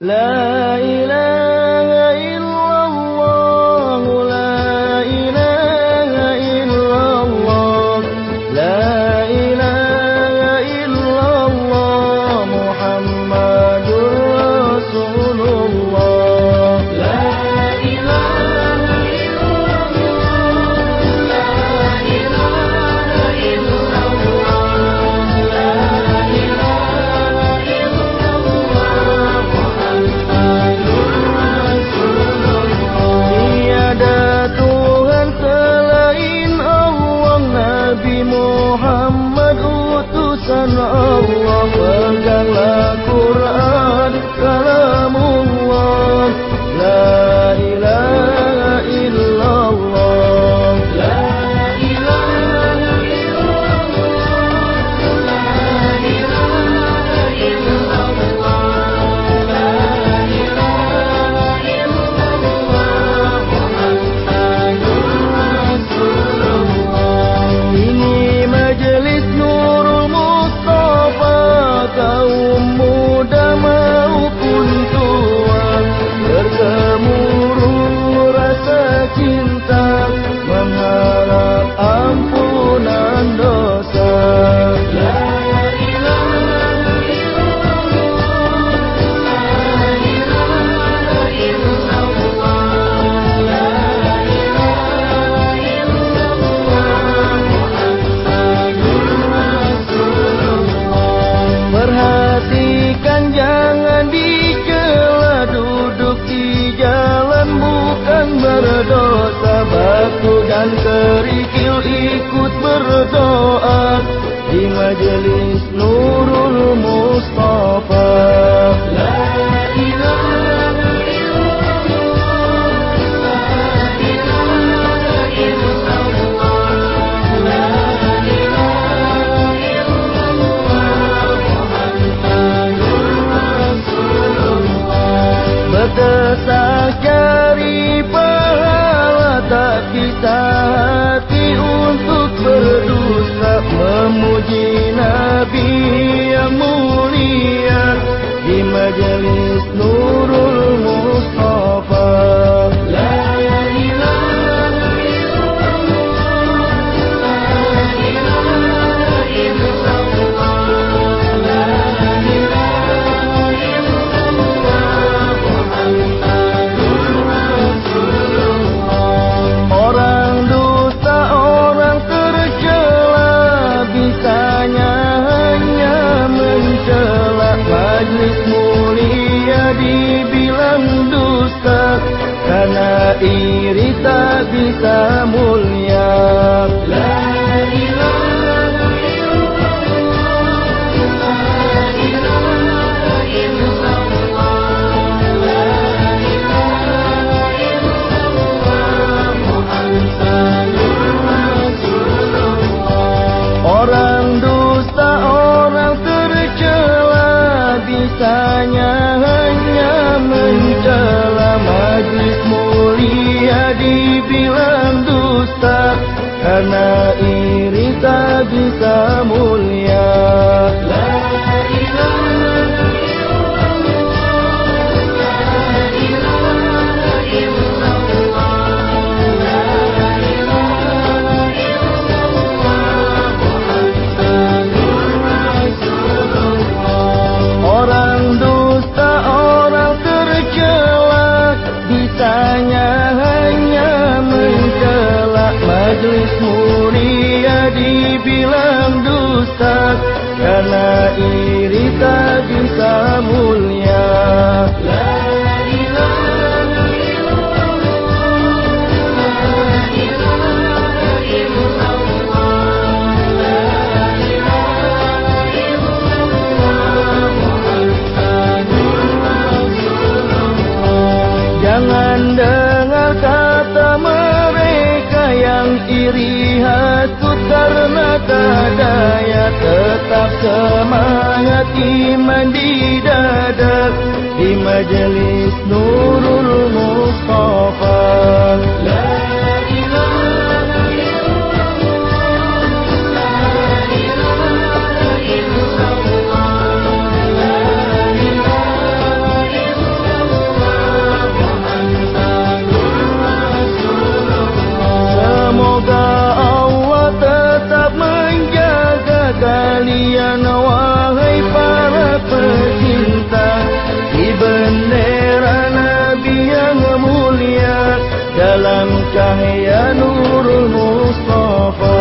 لا إله dan kerikil ikut berdoa di majelis Nurul mu. iri Karena iri dibilang dusta Karena iri tak bisa mulia. Jangan dengar kata mereka yang iri hati bermata daya Tetap semangat iman di dada Di majelis nur أنت يا نور المصطفى